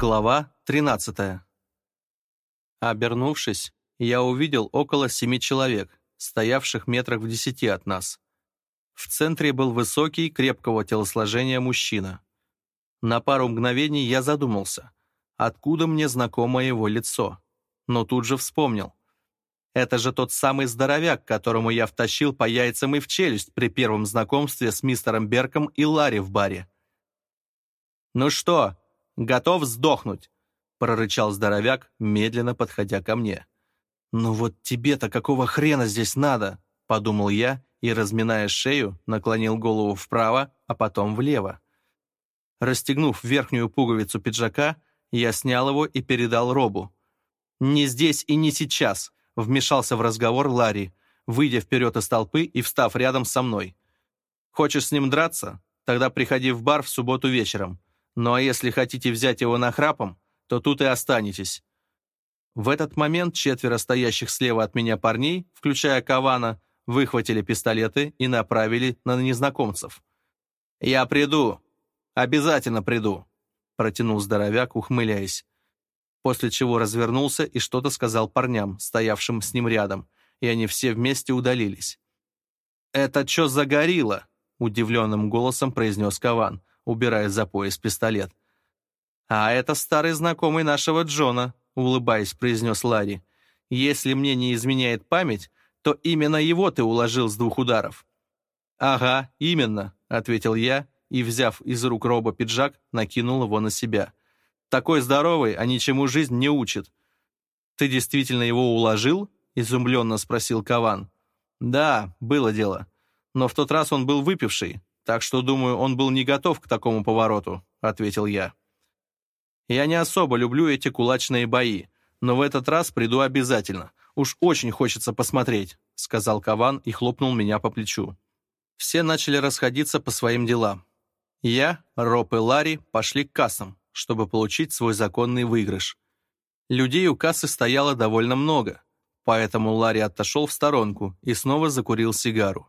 Глава 13. Обернувшись, я увидел около семи человек, стоявших метрах в десяти от нас. В центре был высокий, крепкого телосложения мужчина. На пару мгновений я задумался, откуда мне знакомо его лицо. Но тут же вспомнил. Это же тот самый здоровяк, которому я втащил по яйцам и в челюсть при первом знакомстве с мистером Берком и Ларри в баре. «Ну что, готов сдохнуть!» — прорычал здоровяк, медленно подходя ко мне. «Ну вот тебе-то какого хрена здесь надо?» — подумал я и, разминая шею, наклонил голову вправо, а потом влево. Расстегнув верхнюю пуговицу пиджака, я снял его и передал Робу. «Не здесь и не сейчас», — вмешался в разговор Ларри, выйдя вперед из толпы и встав рядом со мной. «Хочешь с ним драться? Тогда приходи в бар в субботу вечером. Ну а если хотите взять его нахрапом, то тут и останетесь». В этот момент четверо стоящих слева от меня парней, включая Кавана, выхватили пистолеты и направили на незнакомцев. «Я приду. Обязательно приду», — протянул здоровяк, ухмыляясь. После чего развернулся и что-то сказал парням, стоявшим с ним рядом, и они все вместе удалились. «Это что за горилла?» — удивленным голосом произнес Каван убирая за пояс пистолет. «А это старый знакомый нашего Джона», — улыбаясь, произнес Ларри. «Если мне не изменяет память, то именно его ты уложил с двух ударов». «Ага, именно», — ответил я и, взяв из рук Роба пиджак, накинул его на себя. «Такой здоровый, а ничему жизнь не учит». «Ты действительно его уложил?» — изумленно спросил Каван. «Да, было дело. Но в тот раз он был выпивший, так что, думаю, он был не готов к такому повороту», — ответил я. «Я не особо люблю эти кулачные бои, но в этот раз приду обязательно. Уж очень хочется посмотреть», — сказал Каван и хлопнул меня по плечу. Все начали расходиться по своим делам. Я, Роб и Ларри пошли к кассам, чтобы получить свой законный выигрыш. Людей у кассы стояло довольно много, поэтому Ларри отошел в сторонку и снова закурил сигару.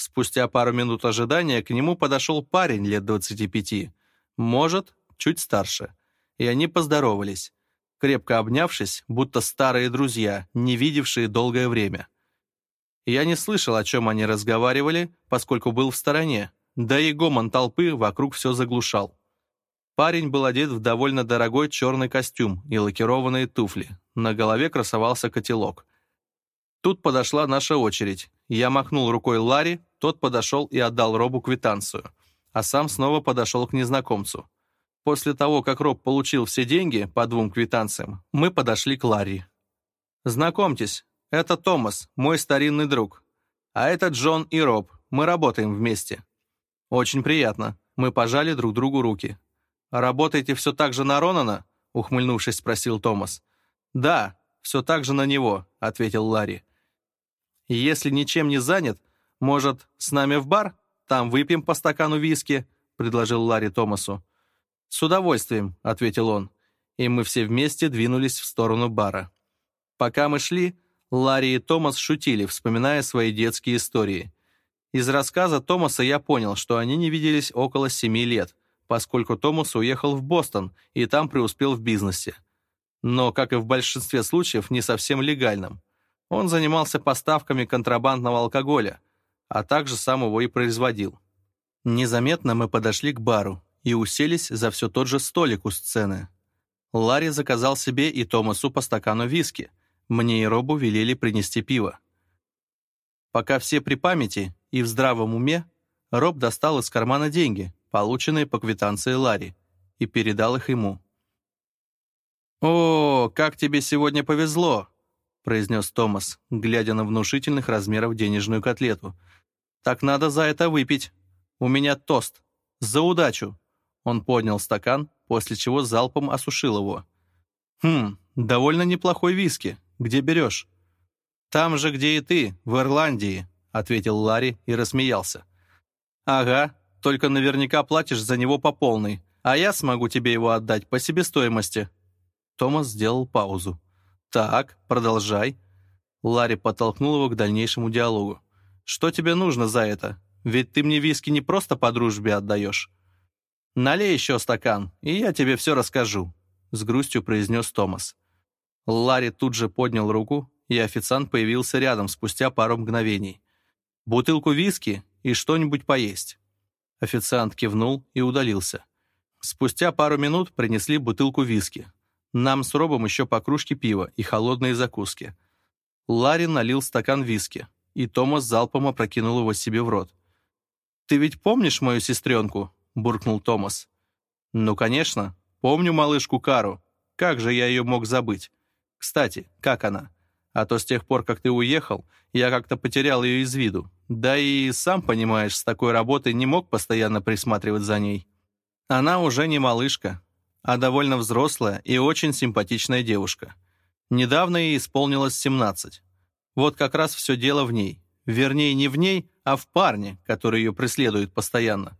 Спустя пару минут ожидания к нему подошел парень лет 25, может, чуть старше, и они поздоровались, крепко обнявшись, будто старые друзья, не видевшие долгое время. Я не слышал, о чем они разговаривали, поскольку был в стороне, да и гомон толпы вокруг все заглушал. Парень был одет в довольно дорогой черный костюм и лакированные туфли. На голове красовался котелок. Тут подошла наша очередь, я махнул рукой Ларри, тот подошел и отдал Робу квитанцию, а сам снова подошел к незнакомцу. После того, как Роб получил все деньги по двум квитанциям, мы подошли к Ларри. «Знакомьтесь, это Томас, мой старинный друг. А это Джон и Роб, мы работаем вместе». «Очень приятно». Мы пожали друг другу руки. «Работаете все так же на Ронана?» — ухмыльнувшись, спросил Томас. «Да, все так же на него», — ответил Ларри. Если ничем не занят, может, с нами в бар? Там выпьем по стакану виски», — предложил Ларри Томасу. «С удовольствием», — ответил он. И мы все вместе двинулись в сторону бара. Пока мы шли, Ларри и Томас шутили, вспоминая свои детские истории. Из рассказа Томаса я понял, что они не виделись около семи лет, поскольку Томас уехал в Бостон и там преуспел в бизнесе. Но, как и в большинстве случаев, не совсем легальном. Он занимался поставками контрабандного алкоголя, а также сам его и производил. Незаметно мы подошли к бару и уселись за все тот же столик у сцены. Ларри заказал себе и Томасу по стакану виски. Мне и Робу велели принести пиво. Пока все при памяти и в здравом уме, Роб достал из кармана деньги, полученные по квитанции Ларри, и передал их ему. «О, как тебе сегодня повезло!» произнес Томас, глядя на внушительных размеров денежную котлету. «Так надо за это выпить. У меня тост. За удачу!» Он поднял стакан, после чего залпом осушил его. «Хм, довольно неплохой виски. Где берешь?» «Там же, где и ты, в Ирландии», — ответил Ларри и рассмеялся. «Ага, только наверняка платишь за него по полной, а я смогу тебе его отдать по себестоимости». Томас сделал паузу. «Так, продолжай». Ларри подтолкнул его к дальнейшему диалогу. «Что тебе нужно за это? Ведь ты мне виски не просто по дружбе отдаешь». «Налей еще стакан, и я тебе все расскажу», — с грустью произнес Томас. Ларри тут же поднял руку, и официант появился рядом спустя пару мгновений. «Бутылку виски и что-нибудь поесть». Официант кивнул и удалился. Спустя пару минут принесли бутылку виски. Нам с Робом еще по кружке пива и холодные закуски. Ларри налил стакан виски, и Томас залпом опрокинул его себе в рот. «Ты ведь помнишь мою сестренку?» — буркнул Томас. «Ну, конечно. Помню малышку Кару. Как же я ее мог забыть? Кстати, как она? А то с тех пор, как ты уехал, я как-то потерял ее из виду. Да и, сам понимаешь, с такой работой не мог постоянно присматривать за ней. Она уже не малышка, а довольно взрослая и очень симпатичная девушка. Недавно ей исполнилось 17. Вот как раз все дело в ней. Вернее, не в ней, а в парне, который ее преследует постоянно.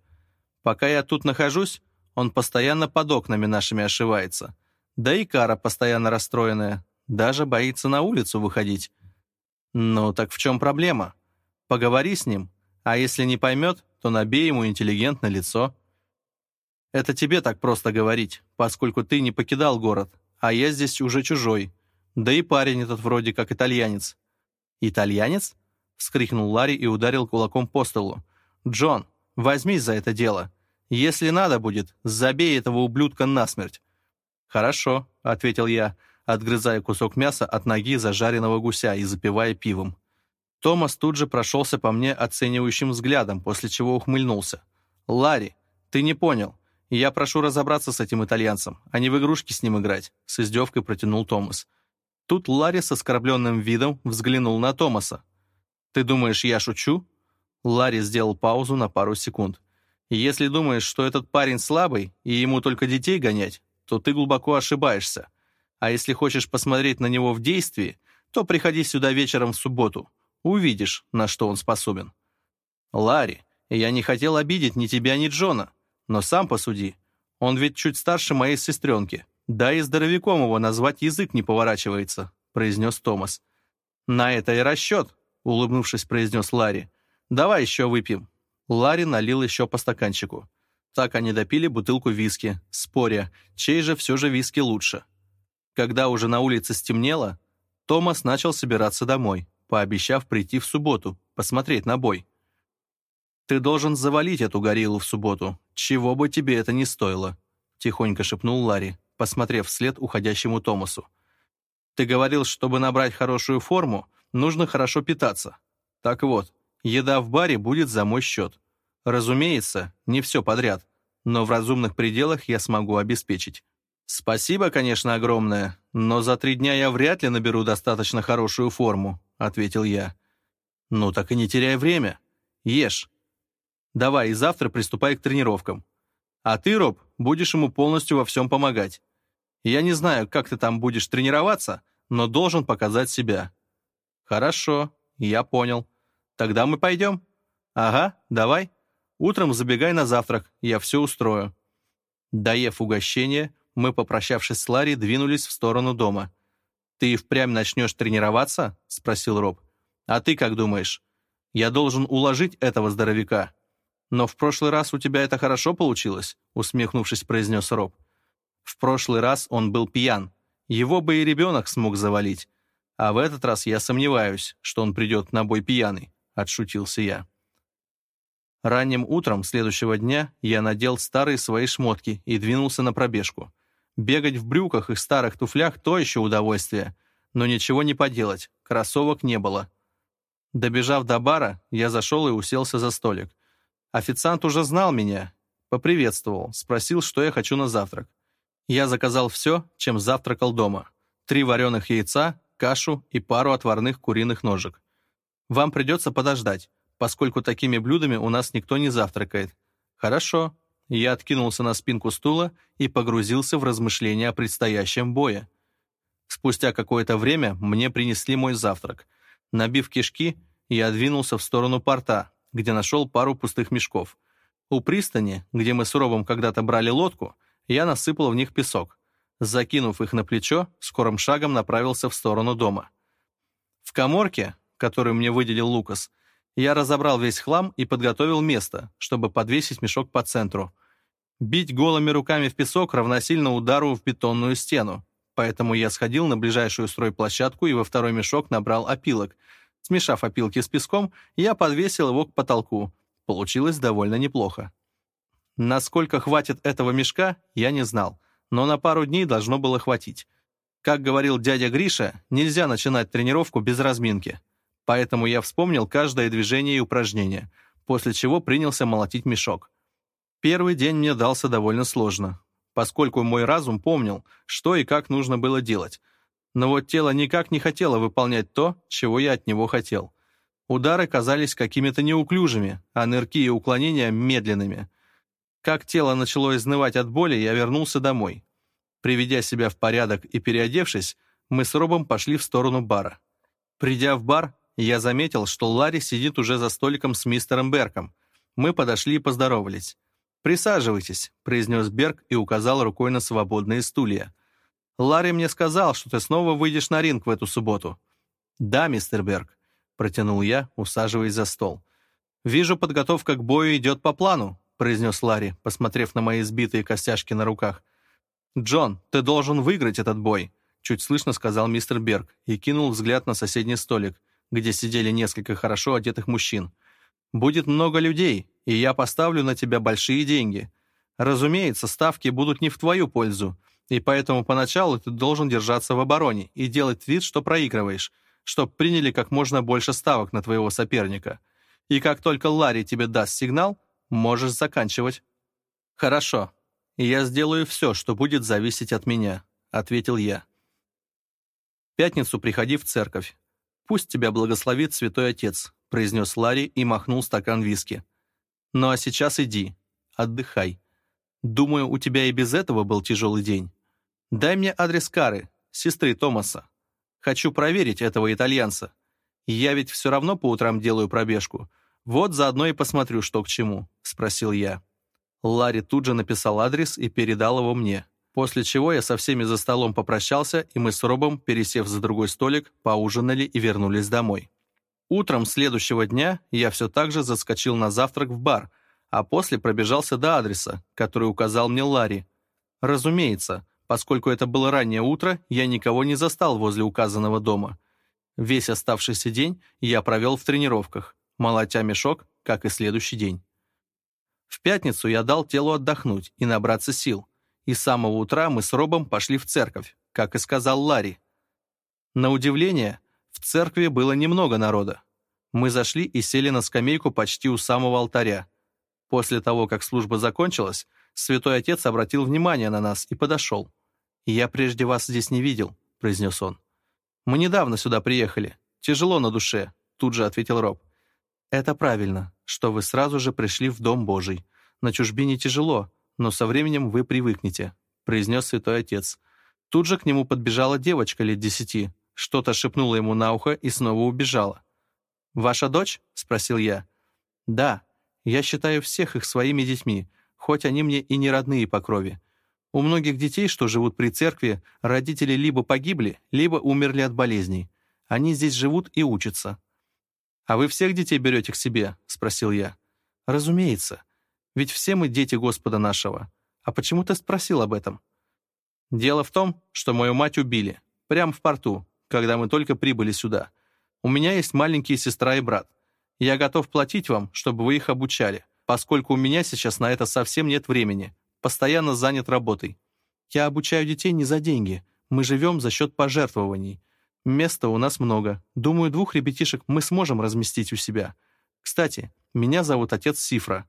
Пока я тут нахожусь, он постоянно под окнами нашими ошивается. Да и Кара постоянно расстроенная. Даже боится на улицу выходить. Ну, так в чем проблема? Поговори с ним, а если не поймет, то набей ему интеллигентное лицо. Это тебе так просто говорить, поскольку ты не покидал город, а я здесь уже чужой. Да и парень этот вроде как итальянец». «Итальянец?» — вскрикнул Ларри и ударил кулаком по столу. «Джон, возьмись за это дело. Если надо будет, забей этого ублюдка насмерть». «Хорошо», — ответил я, отгрызая кусок мяса от ноги зажаренного гуся и запивая пивом. Томас тут же прошелся по мне оценивающим взглядом, после чего ухмыльнулся. «Ларри, ты не понял. «Я прошу разобраться с этим итальянцем, а не в игрушки с ним играть», — с издевкой протянул Томас. Тут Ларри с оскорбленным видом взглянул на Томаса. «Ты думаешь, я шучу?» Ларри сделал паузу на пару секунд. «Если думаешь, что этот парень слабый, и ему только детей гонять, то ты глубоко ошибаешься. А если хочешь посмотреть на него в действии, то приходи сюда вечером в субботу. Увидишь, на что он способен». «Ларри, я не хотел обидеть ни тебя, ни Джона. Но сам посуди. Он ведь чуть старше моей сестренки. Да и здоровяком его назвать язык не поворачивается», — произнес Томас. «На это и расчет», — улыбнувшись, произнес Ларри. «Давай еще выпьем». Ларри налил еще по стаканчику. Так они допили бутылку виски, споря, чей же все же виски лучше. Когда уже на улице стемнело, Томас начал собираться домой, пообещав прийти в субботу, посмотреть на бой. «Ты должен завалить эту гориллу в субботу, чего бы тебе это ни стоило», — тихонько шепнул Ларри, посмотрев вслед уходящему Томасу. «Ты говорил, чтобы набрать хорошую форму, нужно хорошо питаться. Так вот, еда в баре будет за мой счет. Разумеется, не все подряд, но в разумных пределах я смогу обеспечить». «Спасибо, конечно, огромное, но за три дня я вряд ли наберу достаточно хорошую форму», — ответил я. «Ну так и не теряй время. Ешь, Давай, и завтра приступай к тренировкам. А ты, Роб, будешь ему полностью во всем помогать. Я не знаю, как ты там будешь тренироваться, но должен показать себя». «Хорошо, я понял. Тогда мы пойдем?» «Ага, давай. Утром забегай на завтрак, я все устрою». Доев угощение, мы, попрощавшись с Ларри, двинулись в сторону дома. «Ты и впрямь начнешь тренироваться?» — спросил Роб. «А ты как думаешь? Я должен уложить этого здоровяка?» «Но в прошлый раз у тебя это хорошо получилось», усмехнувшись, произнес Роб. В прошлый раз он был пьян. Его бы и ребенок смог завалить. А в этот раз я сомневаюсь, что он придет на бой пьяный», — отшутился я. Ранним утром следующего дня я надел старые свои шмотки и двинулся на пробежку. Бегать в брюках и старых туфлях — то еще удовольствие. Но ничего не поделать, кроссовок не было. Добежав до бара, я зашел и уселся за столик. Официант уже знал меня, поприветствовал, спросил, что я хочу на завтрак. Я заказал все, чем завтракал дома. Три вареных яйца, кашу и пару отварных куриных ножек. Вам придется подождать, поскольку такими блюдами у нас никто не завтракает. Хорошо. Я откинулся на спинку стула и погрузился в размышления о предстоящем бое. Спустя какое-то время мне принесли мой завтрак. Набив кишки, я двинулся в сторону порта, где нашел пару пустых мешков. У пристани, где мы с Робом когда-то брали лодку, я насыпал в них песок. Закинув их на плечо, скорым шагом направился в сторону дома. В коморке, которую мне выделил Лукас, я разобрал весь хлам и подготовил место, чтобы подвесить мешок по центру. Бить голыми руками в песок равносильно удару в бетонную стену, поэтому я сходил на ближайшую стройплощадку и во второй мешок набрал опилок — Смешав опилки с песком, я подвесил его к потолку. Получилось довольно неплохо. Насколько хватит этого мешка, я не знал, но на пару дней должно было хватить. Как говорил дядя Гриша, нельзя начинать тренировку без разминки. Поэтому я вспомнил каждое движение и упражнение, после чего принялся молотить мешок. Первый день мне дался довольно сложно, поскольку мой разум помнил, что и как нужно было делать, но вот тело никак не хотело выполнять то, чего я от него хотел. Удары казались какими-то неуклюжими, а нырки и уклонения — медленными. Как тело начало изнывать от боли, я вернулся домой. Приведя себя в порядок и переодевшись, мы с Робом пошли в сторону бара. Придя в бар, я заметил, что Ларри сидит уже за столиком с мистером Берком. Мы подошли и поздоровались. «Присаживайтесь», — произнес Берг и указал рукой на свободные стулья — Ларри мне сказал, что ты снова выйдешь на ринг в эту субботу. Да, мистер Берг, протянул я, усаживаясь за стол. Вижу, подготовка к бою идет по плану, произнес Ларри, посмотрев на мои сбитые костяшки на руках. Джон, ты должен выиграть этот бой, чуть слышно сказал мистер Берг и кинул взгляд на соседний столик, где сидели несколько хорошо одетых мужчин. Будет много людей, и я поставлю на тебя большие деньги. Разумеется, ставки будут не в твою пользу, и поэтому поначалу ты должен держаться в обороне и делать вид, что проигрываешь, чтобы приняли как можно больше ставок на твоего соперника. И как только Ларри тебе даст сигнал, можешь заканчивать. «Хорошо. Я сделаю все, что будет зависеть от меня», — ответил я. «В пятницу приходи в церковь. Пусть тебя благословит Святой Отец», — произнес Ларри и махнул стакан виски. «Ну а сейчас иди. Отдыхай. Думаю, у тебя и без этого был тяжелый день». Дай мне адрес Кары, сестры Томаса. Хочу проверить этого итальянца. Я ведь все равно по утрам делаю пробежку. Вот заодно и посмотрю, что к чему», — спросил я. Ларри тут же написал адрес и передал его мне, после чего я со всеми за столом попрощался, и мы с Робом, пересев за другой столик, поужинали и вернулись домой. Утром следующего дня я все так же заскочил на завтрак в бар, а после пробежался до адреса, который указал мне Ларри. Разумеется, Поскольку это было раннее утро, я никого не застал возле указанного дома. Весь оставшийся день я провел в тренировках, молотя мешок, как и следующий день. В пятницу я дал телу отдохнуть и набраться сил, и с самого утра мы с Робом пошли в церковь, как и сказал Ларри. На удивление, в церкви было немного народа. Мы зашли и сели на скамейку почти у самого алтаря. После того, как служба закончилась, святой отец обратил внимание на нас и подошел. «Я прежде вас здесь не видел», — произнес он. «Мы недавно сюда приехали. Тяжело на душе», — тут же ответил Роб. «Это правильно, что вы сразу же пришли в Дом Божий. На чужбине тяжело, но со временем вы привыкнете», — произнес святой отец. Тут же к нему подбежала девочка лет десяти, что-то шепнула ему на ухо и снова убежала. «Ваша дочь?» — спросил я. «Да, я считаю всех их своими детьми, хоть они мне и не родные по крови. У многих детей, что живут при церкви, родители либо погибли, либо умерли от болезней. Они здесь живут и учатся. «А вы всех детей берете к себе?» — спросил я. «Разумеется. Ведь все мы дети Господа нашего. А почему ты спросил об этом?» «Дело в том, что мою мать убили. Прямо в порту, когда мы только прибыли сюда. У меня есть маленькие сестра и брат. Я готов платить вам, чтобы вы их обучали, поскольку у меня сейчас на это совсем нет времени постоянно занят работой. Я обучаю детей не за деньги. Мы живем за счет пожертвований. Места у нас много. Думаю, двух ребятишек мы сможем разместить у себя. Кстати, меня зовут отец Сифра.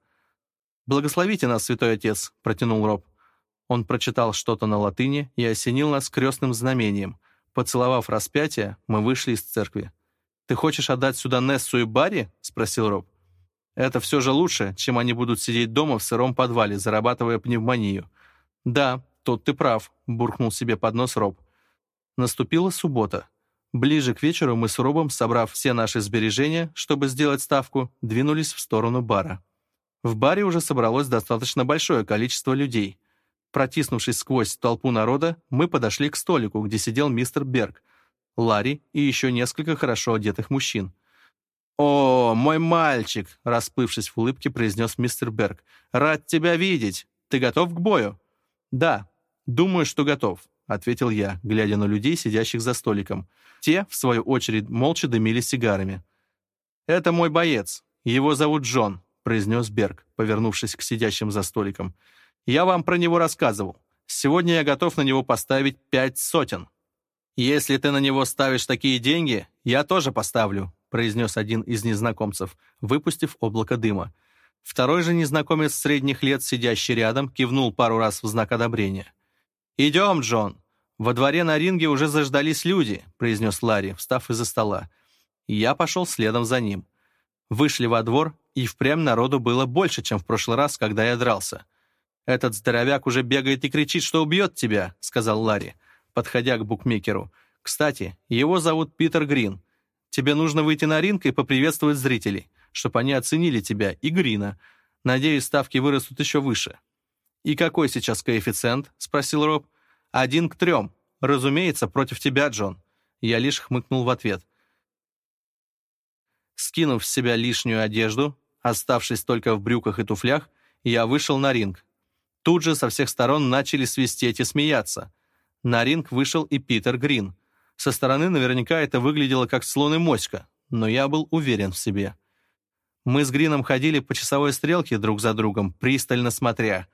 «Благословите нас, святой отец», — протянул Роб. Он прочитал что-то на латыни и осенил нас крестным знамением. Поцеловав распятие, мы вышли из церкви. «Ты хочешь отдать сюда Нессу и Барри?» — спросил Роб. Это все же лучше, чем они будут сидеть дома в сыром подвале, зарабатывая пневмонию. «Да, тут ты прав», — буркнул себе под нос Роб. Наступила суббота. Ближе к вечеру мы с Робом, собрав все наши сбережения, чтобы сделать ставку, двинулись в сторону бара. В баре уже собралось достаточно большое количество людей. Протиснувшись сквозь толпу народа, мы подошли к столику, где сидел мистер Берг, Ларри и еще несколько хорошо одетых мужчин. «О, мой мальчик!» — расплывшись в улыбке, произнес мистер Берг. «Рад тебя видеть! Ты готов к бою?» «Да, думаю, что готов», — ответил я, глядя на людей, сидящих за столиком. Те, в свою очередь, молча дымили сигарами. «Это мой боец. Его зовут Джон», — произнес Берг, повернувшись к сидящим за столиком. «Я вам про него рассказывал. Сегодня я готов на него поставить пять сотен». «Если ты на него ставишь такие деньги, я тоже поставлю», произнес один из незнакомцев, выпустив облако дыма. Второй же незнакомец средних лет, сидящий рядом, кивнул пару раз в знак одобрения. «Идем, Джон! Во дворе на ринге уже заждались люди», — произнес Ларри, встав из-за стола. Я пошел следом за ним. Вышли во двор, и впрямь народу было больше, чем в прошлый раз, когда я дрался. «Этот здоровяк уже бегает и кричит, что убьет тебя», — сказал Ларри, подходя к букмекеру. «Кстати, его зовут Питер Грин. Тебе нужно выйти на ринг и поприветствовать зрителей, чтобы они оценили тебя и Грина. Надеюсь, ставки вырастут еще выше». «И какой сейчас коэффициент?» — спросил Роб. «Один к трем. Разумеется, против тебя, Джон». Я лишь хмыкнул в ответ. Скинув с себя лишнюю одежду, оставшись только в брюках и туфлях, я вышел на ринг. Тут же со всех сторон начали свистеть и смеяться. На ринг вышел и Питер Грин. Со стороны наверняка это выглядело как слон и моська, но я был уверен в себе. Мы с Грином ходили по часовой стрелке друг за другом, пристально смотря.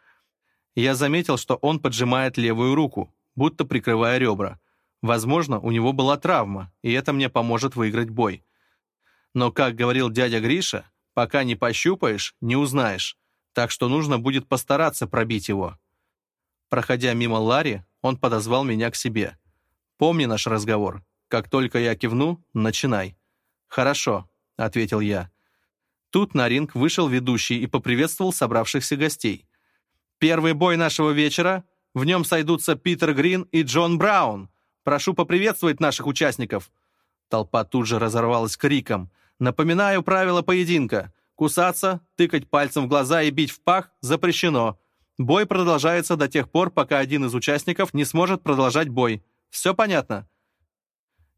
Я заметил, что он поджимает левую руку, будто прикрывая ребра. Возможно, у него была травма, и это мне поможет выиграть бой. Но, как говорил дядя Гриша, пока не пощупаешь, не узнаешь, так что нужно будет постараться пробить его. Проходя мимо Ларри, он подозвал меня к себе — Помни наш разговор. Как только я кивну, начинай». «Хорошо», — ответил я. Тут на ринг вышел ведущий и поприветствовал собравшихся гостей. «Первый бой нашего вечера. В нем сойдутся Питер Грин и Джон Браун. Прошу поприветствовать наших участников». Толпа тут же разорвалась криком. «Напоминаю правила поединка. Кусаться, тыкать пальцем в глаза и бить в пах запрещено. Бой продолжается до тех пор, пока один из участников не сможет продолжать бой. Все понятно?»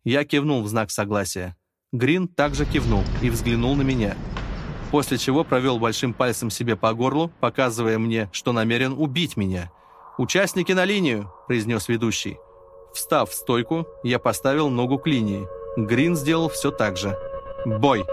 Я кивнул в знак согласия. Грин также кивнул и взглянул на меня, после чего провел большим пальцем себе по горлу, показывая мне, что намерен убить меня. «Участники на линию!» – произнес ведущий. Встав в стойку, я поставил ногу к линии. Грин сделал все так же. «Бой!»